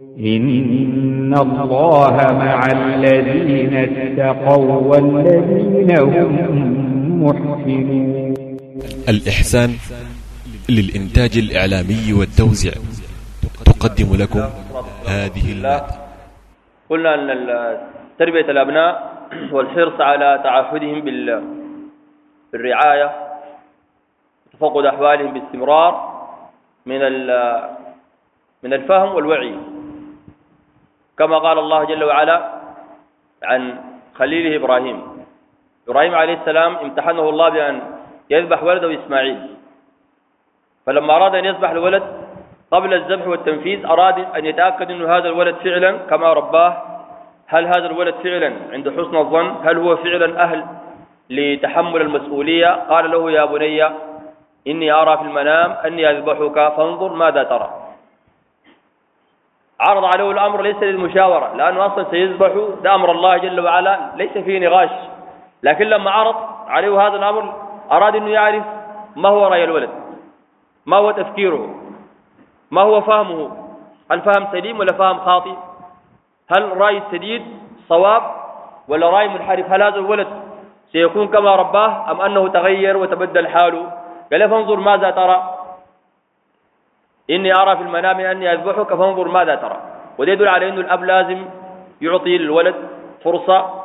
إن الله مع الذين اتقوا والذين هم محسنون الإحسان للإنتاج الإعلامي والتوزيع. تقدم لكم هذه المادة قلنا أن تربية الأبناء والحرص على تعهدهم بالرعاية تفقد أحوالهم باستمرار من من الفهم والوعي. كما قال الله جل وعلا عن خليله إبراهيم. إبراهيم عليه السلام امتحنه الله بأن يذبح ولده إسماعيل. فلما أراد أن يذبح الولد قبل الذبح والتنفيذ أراد أن يتأكد أن هذا الولد فعلا كما رباه هل هذا الولد فعلا عند حسن الظن؟ هل هو فعلا أهل لتحمل المسؤولية؟ قال له يا بني إني أرى في المنام أني أذبحك فانظر ماذا ترى. عرض عليه الأمر ليس للمشاورة لأنه أصلا سيذبح ده أمر الله جل وعلا ليس فيه نغاش لكن لما عرض عليه هذا الأمر أراد أنه يعرف ما هو رأي الولد ما هو تفكيره ما هو فهمه هل فهم سليم ولا فهم خاطئ؟ هل رأي السديد صواب ولا رأي منحرف؟ هل هذا الولد سيكون كما رباه أم أنه تغير وتبدل حاله؟ قال فانظر ماذا ترى. إني أرى في المنام أني أذبحك فانظر ماذا ترى. وده يدل على أنه الأب لازم يعطي للولد فرصة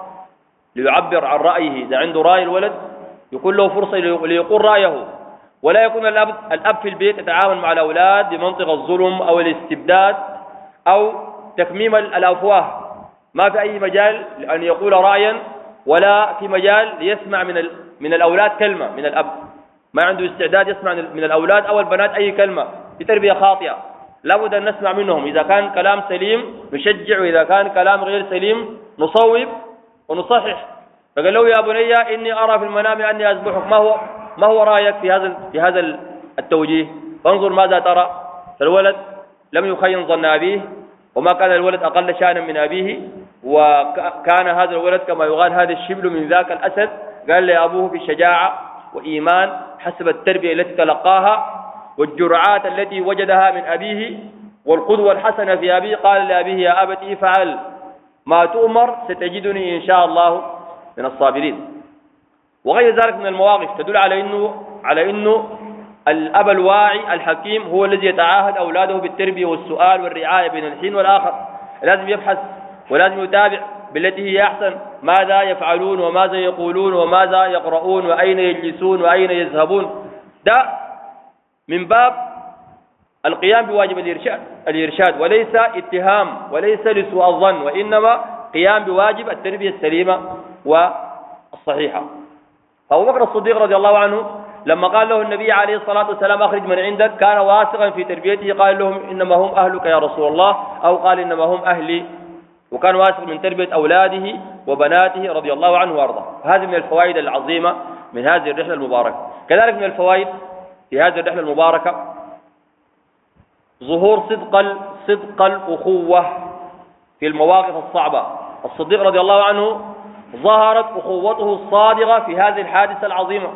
ليعبر عن رأيه. إذا عنده رأي الولد يكون له فرصة ليقول رأيه. ولا يكون الأب, الأب في البيت يتعامل مع الأولاد بمنطق الظلم أو الاستبداد أو تكميم الأفواه. ما في أي مجال أن يقول رأيا ولا في مجال ليسمع من من الأولاد كلمة من الأب. ما عنده استعداد يسمع من الأولاد أو البنات أي كلمة. بتربية خاطئة. لابد أن نسمع منهم. إذا كان كلام سليم نشجع. وإذا كان كلام غير سليم نصوب ونصحح. فقال له يا بني إني أرى في المنام أني أذبحك. ما هو ما هو رأيك في هذا في هذا التوجيه؟ فانظر ماذا ترى. فالولد لم يخين ظن أبيه وما كان الولد أقل شأنا من أبيه. وكان هذا الولد كما يقال هذا الشبل من ذاك الأسد. قال لأبوه في شجاعة وإيمان حسب التربية التي تلقاها. والجرعات التي وجدها من أبيه والقدوة الحسنة في أبيه. قال لأبيه يا أبت افعل ما تؤمر ستجدني إن شاء الله من الصابرين. وغير ذلك من المواقف تدل على أنه على أنه الأب الواعي الحكيم هو الذي يتعاهد أولاده بالتربية والسؤال والرعاية بين الحين والآخر. لازم يبحث ولازم يتابع بالتي هي أحسن. ماذا يفعلون وماذا يقولون وماذا يقرؤون وأين يجلسون وأين يذهبون؟ ده من باب القيام بواجب الإرشاد الإرشاد. وليس اتهام وليس لسوء الظن وإنما قيام بواجب التربية السليمة والصحيحة. فأبو بكر الصديق رضي الله عنه لما قال له النبي عليه الصلاة والسلام أخرج من عندك كان واثقا في تربيته قال لهم إنما هم أهلك يا رسول الله أو قال إنما هم أهلي. وكان واثق من تربية أولاده وبناته رضي الله عنه وأرضاه. هذه من الفوائد العظيمة من هذه الرحلة المباركة. كذلك من الفوائد في هذه الرحلة المباركة. ظهور صدق صدق الأخوة في المواقف الصعبة. الصديق رضي الله عنه ظهرت أخوته الصادقة في هذه الحادثة العظيمة.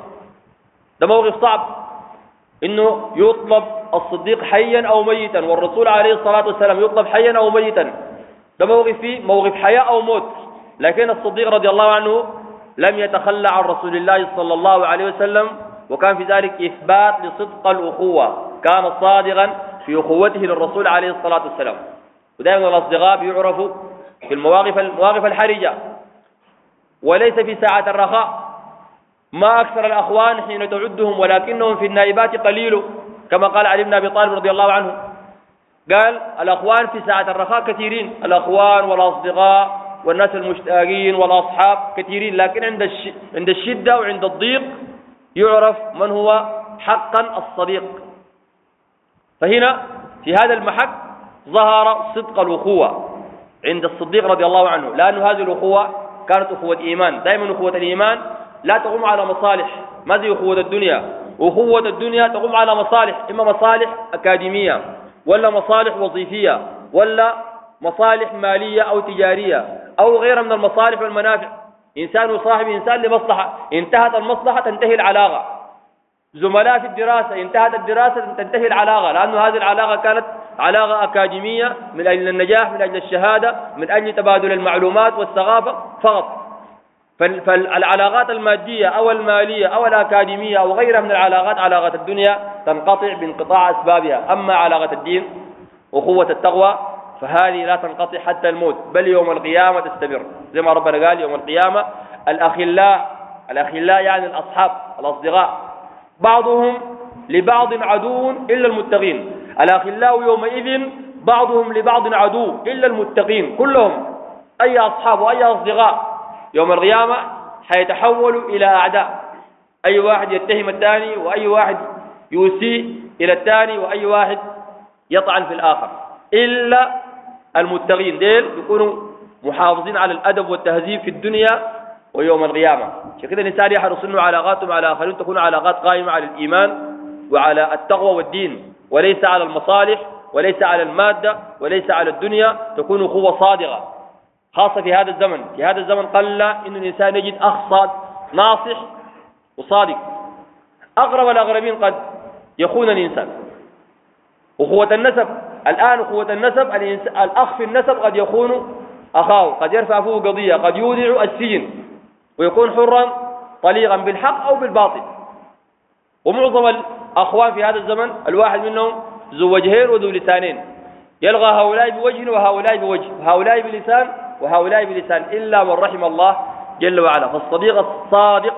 ده موقف صعب. إنه يطلب الصديق حيا أو ميتا والرسول عليه الصلاة والسلام يطلب حيا أو ميتا. ده موقف فيه موقف حياة أو موت. لكن الصديق رضي الله عنه لم يتخلى عن رسول الله صلى الله عليه وسلم. وكان في ذلك إثبات لصدق الأخوة. كان صادقا في أخوته للرسول عليه الصلاة والسلام. ودائما الأصدقاء بيعرفوا في المواقف المواقف الحرجة. وليس في ساعة الرخاء. ما أكثر الأخوان حين تعدهم ولكنهم في النائبات قليل. كما قال علي بن أبي طالب رضي الله عنه. قال الأخوان في ساعة الرخاء كثيرين. الأخوان والأصدقاء والناس المشتاقين والأصحاب كثيرين. لكن عند عند الشدة وعند الضيق يعرف من هو حقا الصديق. فهنا في هذا المحك ظهر صدق الأخوة عند الصديق رضي الله عنه لأن هذه الأخوة كانت أخوة إيمان دائما أخوة الإيمان لا تقوم على مصالح. ما زي أخوة الدنيا؟ أخوة الدنيا تقوم على مصالح إما مصالح أكاديمية ولا مصالح وظيفية ولا مصالح مالية أو تجارية أو غيرها من المصالح والمنافع. إنسان يصاحب إنسان لمصلحة. انتهت المصلحة تنتهي العلاقة. زملاء في الدراسة انتهت الدراسة تنتهي العلاقة. لأن هذه العلاقة كانت علاقة أكاديمية من أجل النجاح من أجل الشهادة من أجل تبادل المعلومات والثقافة فقط. فالعلاقات المادية أو المالية أو الأكاديمية أو غيرها من العلاقات علاقات الدنيا تنقطع بانقطاع أسبابها. أما علاقة الدين وقوة التقوى فهذه لا تنقطع حتى الموت بل يوم القيامة تستمر. زي ما ربنا قال يوم القيامة الأخلاء الأخلاء يعني الأصحاب الأصدقاء. بعضهم لبعض عدو إلا المتقين. الأخلاء يومئذ بعضهم لبعض عدو إلا المتقين. كلهم أي أصحاب وأي أصدقاء. يوم القيامة حيتحولوا إلى أعداء. أي واحد يتهم الثاني وأي واحد يسيء إلى الثاني وأي واحد يطعن في الآخر. إلا المتقين ديل يكونوا محافظين على الأدب والتهذيب في الدنيا ويوم القيامة. عشان كده الإنسان يحرص أنه علاقاته مع الآخرين تكون علاقات قائمة على الإيمان وعلى التقوى والدين. وليس على المصالح وليس على المادة وليس على الدنيا تكون قوة صادقة. خاصة في هذا الزمن. في هذا الزمن قل أن الإنسان يجد أخ ناصح وصادق. أقرب الأقربين قد يخون الإنسان. أخوة النسب الآن أخوة النسب الأخ في النسب قد يخون أخاه قد يرفع فوق قضية قد يودع السجن ويكون حرا طليقا بالحق أو بالباطل. ومعظم الأخوان في هذا الزمن الواحد منهم ذو وجهين وذو لسانين. يلغى هؤلاء بوجه وهؤلاء بوجه هؤلاء بلسان وهؤلاء بلسان إلا من رحم الله جل وعلا. فالصديق الصادق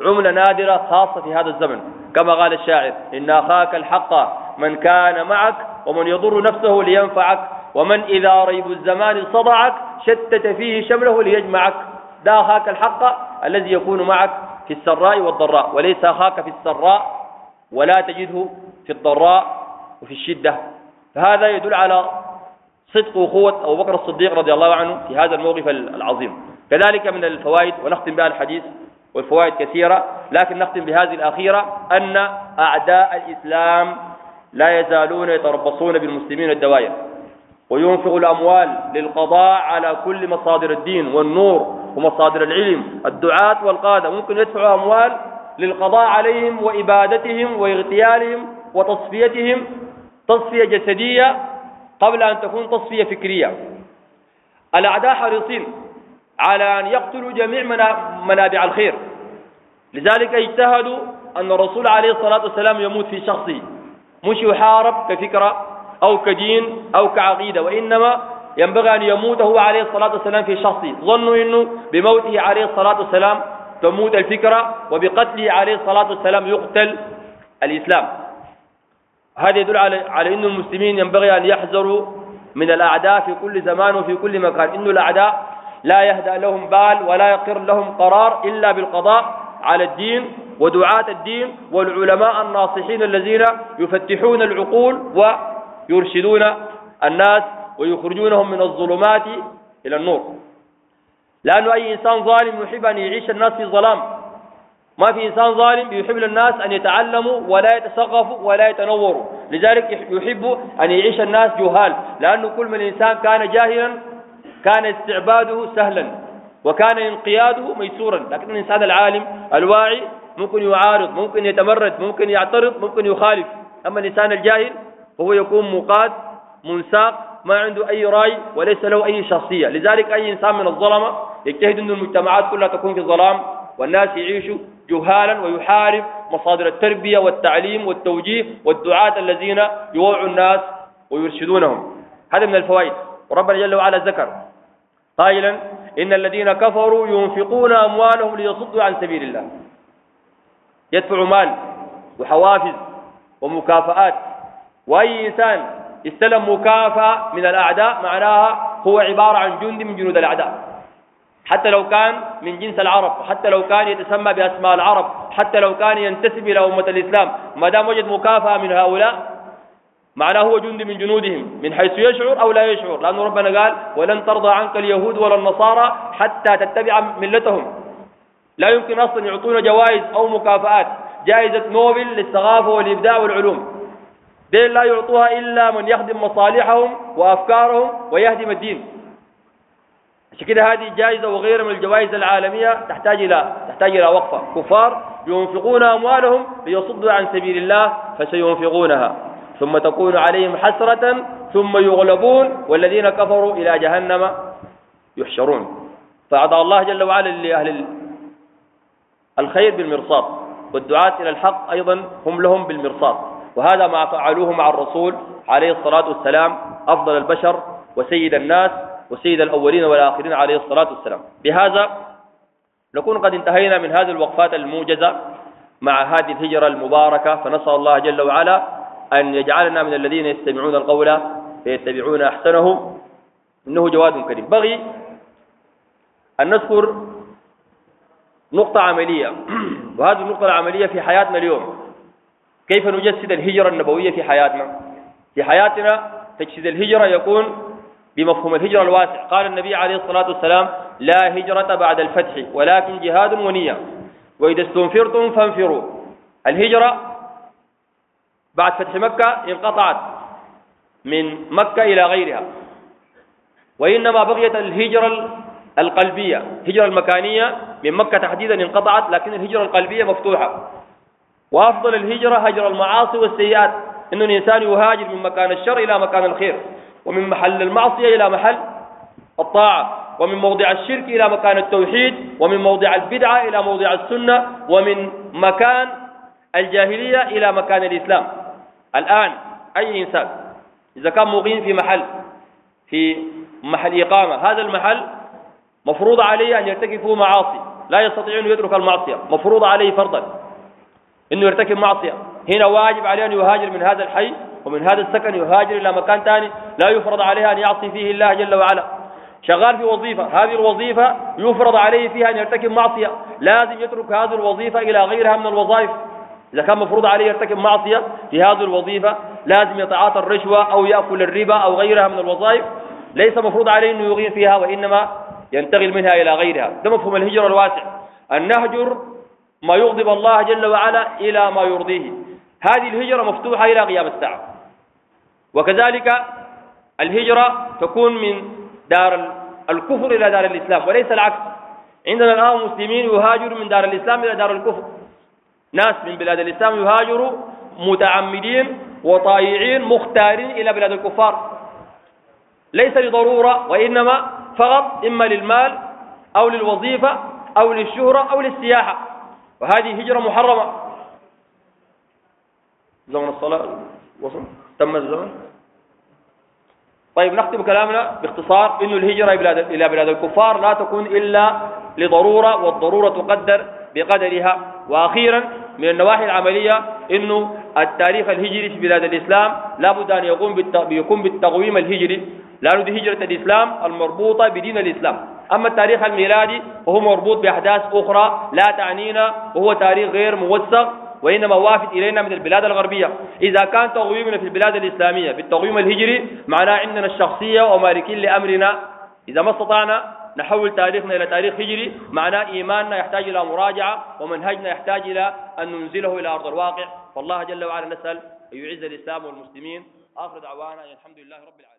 عملة نادرة خاصة في هذا الزمن. كما قال الشاعر إن أخاك الحق من كان معك ومن يضر نفسه لينفعك ومن إذا ريب الزمان صدعك شتت فيه شمله ليجمعك. دا أخاك الحق الذي يكون معك في السراء والضراء وليس أخاك في السراء ولا تجده في الضراء وفي الشدة. فهذا يدل على صدق وقوة أبو بكر الصديق رضي الله عنه في هذا الموقف العظيم. كذلك من الفوائد ونختم بها الحديث والفوائد كثيرة لكن نختم بهذه الأخيرة أن أعداء الإسلام لا يزالون يتربصون بالمسلمين الدوائر وينفق الأموال للقضاء على كل مصادر الدين والنور ومصادر العلم الدعاة والقادة. ممكن يدفعوا أموال للقضاء عليهم وإبادتهم وإغتيالهم وتصفيتهم تصفية جسدية قبل أن تكون تصفية فكرية. الأعداء حريصين على أن يقتلوا جميع منابع الخير. لذلك اجتهدوا أن الرسول عليه الصلاة والسلام يموت في شخصه. مش يحارب كفكرة أو كدين أو كعقيدة وإنما ينبغي أن يموت هو عليه الصلاة والسلام في شخصه. ظنوا أنه بموته عليه الصلاة والسلام تموت الفكرة وبقتله عليه الصلاة والسلام يقتل الإسلام. هذا يدل على على أن المسلمين ينبغي أن يحذروا من الأعداء في كل زمان وفي كل مكان. إن الأعداء لا يهدأ لهم بال ولا يقر لهم قرار إلا بالقضاء على الدين ودعاة الدين والعلماء الناصحين الذين يفتحون العقول ويرشدون الناس ويخرجونهم من الظلمات إلى النور. لأن أي إنسان ظالم يحب أن يعيش الناس في ظلام. ما في إنسان ظالم يحب للناس أن يتعلموا ولا يتثقفوا ولا يتنوروا. لذلك يحب أن يعيش الناس جهال. لأنه كل من إنسان كان جاهلا كان استعباده سهلا. وكان انقياده ميسورا لكن الإنسان العالم الواعي ممكن يعارض ممكن يتمرد ممكن يعترض ممكن يخالف. أما الإنسان الجاهل فهو يكون مقاد منساق ما عنده أي رأي وليس له أي شخصية. لذلك أي إنسان من الظلمة يجتهد أن المجتمعات كلها تكون في ظلام والناس يعيشوا جهالا ويحارب مصادر التربية والتعليم والتوجيه والدعاة الذين يوعوا الناس ويرشدونهم. هذا من الفوائد. وربنا جل وعلا ذكر قائلا إن الذين كفروا ينفقون أموالهم ليصدوا عن سبيل الله. يدفع مال وحوافز ومكافآت. وأي إنسان استلم مكافأة من الأعداء معناها هو عبارة عن جند من جنود الأعداء. حتى لو كان من جنس العرب حتى لو كان يتسمى بأسماء العرب حتى لو كان ينتسب إلى أمة الإسلام ما دام وجد مكافأة من هؤلاء معناه هو جند من جنودهم من حيث يشعر أو لا يشعر. لأن ربنا قال ولن ترضى عنك اليهود ولا النصارى حتى تتبع ملتهم. لا يمكن أصلا يعطونا جوائز أو مكافآت. جائزة نوبل للثقافة والإبداع والعلوم. دين لا يعطوها إلا من يخدم مصالحهم وأفكارهم ويهدم الدين. عشان كده هذه الجائزة وغيرها من الجوائز العالمية تحتاج إلى تحتاج إلى وقفة. كفار ينفقون أموالهم ليصدوا عن سبيل الله فسينفقونها. ثم تكون عليهم حسرة ثم يغلبون والذين كفروا إلى جهنم يحشرون. فأعطى الله جل وعلا لأهل الخير بالمرصاد والدعاة إلى الحق أيضا هم لهم بالمرصاد. وهذا ما فعلوه مع الرسول عليه الصلاة والسلام أفضل البشر وسيد الناس وسيد الأولين والآخرين عليه الصلاة والسلام. بهذا نكون قد انتهينا من هذه الوقفات الموجزة مع هذه الهجرة المباركة فنسأل الله جل وعلا أن يجعلنا من الذين يستمعون القول فيتبعون أحسنه إنه جواد كريم. بغي أن نذكر نقطة عملية. وهذه النقطة العملية في حياتنا اليوم. كيف نجسد الهجرة النبوية في حياتنا؟ في حياتنا تجسيد الهجرة يكون بمفهوم الهجرة الواسع. قال النبي عليه الصلاة والسلام لا هجرة بعد الفتح ولكن جهاد ونية. وإذا استنفرتم فانفروا. الهجرة بعد فتح مكة انقطعت من مكة إلى غيرها. وإنما بقيت الهجرة القلبية الهجرة المكانية من مكة تحديدا انقطعت لكن الهجرة القلبية مفتوحة. وأفضل الهجرة هجر المعاصي والسيئات إنه الإنسان يهاجر من مكان الشر إلى مكان الخير ومن محل المعصية إلى محل الطاعة ومن موضع الشرك إلى مكان التوحيد ومن موضع البدعة إلى موضع السنة ومن مكان الجاهلية إلى مكان الإسلام. الآن أي إنسان؟ إذا كان مقيم في محل في محل إقامة هذا المحل مفروض عليه أن يرتكب معاصي لا يستطيع أن يترك المعصية مفروض عليه فرضا أنه يرتكب معصية. هنا واجب عليه أن يهاجر من هذا الحي ومن هذا السكن يهاجر إلى مكان ثاني لا يفرض عليه أن يعصي فيه الله جل وعلا. شغال في وظيفة هذه الوظيفة يفرض عليه فيها أن يرتكب معصية لازم يترك هذه الوظيفة إلى غيرها من الوظائف. إذا كان مفروض عليه يرتكب معصية في هذه الوظيفة لازم يتعاطى الرشوة أو يأكل الربا أو غيرها من الوظائف. ليس مفروض عليه أنه يغير فيها وإنما ينتقل منها إلى غيرها. ده مفهوم الهجرة الواسع. أن نهجر ما يغضب الله جل وعلا إلى ما يرضيه. هذه الهجرة مفتوحة إلى قيام الساعة. وكذلك الهجرة تكون من دار الكفر إلى دار الإسلام وليس العكس. عندنا الآن مسلمين يهاجروا من دار الإسلام إلى دار الكفر. ناس من بلاد الإسلام يهاجروا متعمدين وطائعين مختارين إلى بلاد الكفار. ليس لضرورة وإنما فقط إما للمال أو للوظيفة أو للشهرة أو للسياحة. وهذه هجرة محرمة. زمن الصلاة وصل. تم الزمن. طيب نختم كلامنا باختصار إنه الهجرة إلى بلاد الكفار لا تكون إلا لضرورة والضرورة تقدر بقدرها. وأخيرا من النواحي العملية إنه التاريخ الهجري في بلاد الإسلام لابد أن يقوم يكون بالتقويم الهجري. لأنه دي هجرة الإسلام المربوطة بدين الإسلام. أما التاريخ الميلادي فهو مربوط بأحداث أخرى لا تعنينا وهو تاريخ غير موثق وإنما وافد إلينا من البلاد الغربية. إذا كان تقويمنا في البلاد الإسلامية بالتقويم الهجري معناه عندنا الشخصية ومالكين لأمرنا. إذا ما استطعنا نحول تاريخنا إلى تاريخ هجري. معناه إيماننا يحتاج إلى مراجعة ومنهجنا يحتاج إلى أن ننزله إلى أرض الواقع. فالله جل وعلا نسأل أن يعز الإسلام والمسلمين. آخر دعوانا الحمد لله رب العالمين.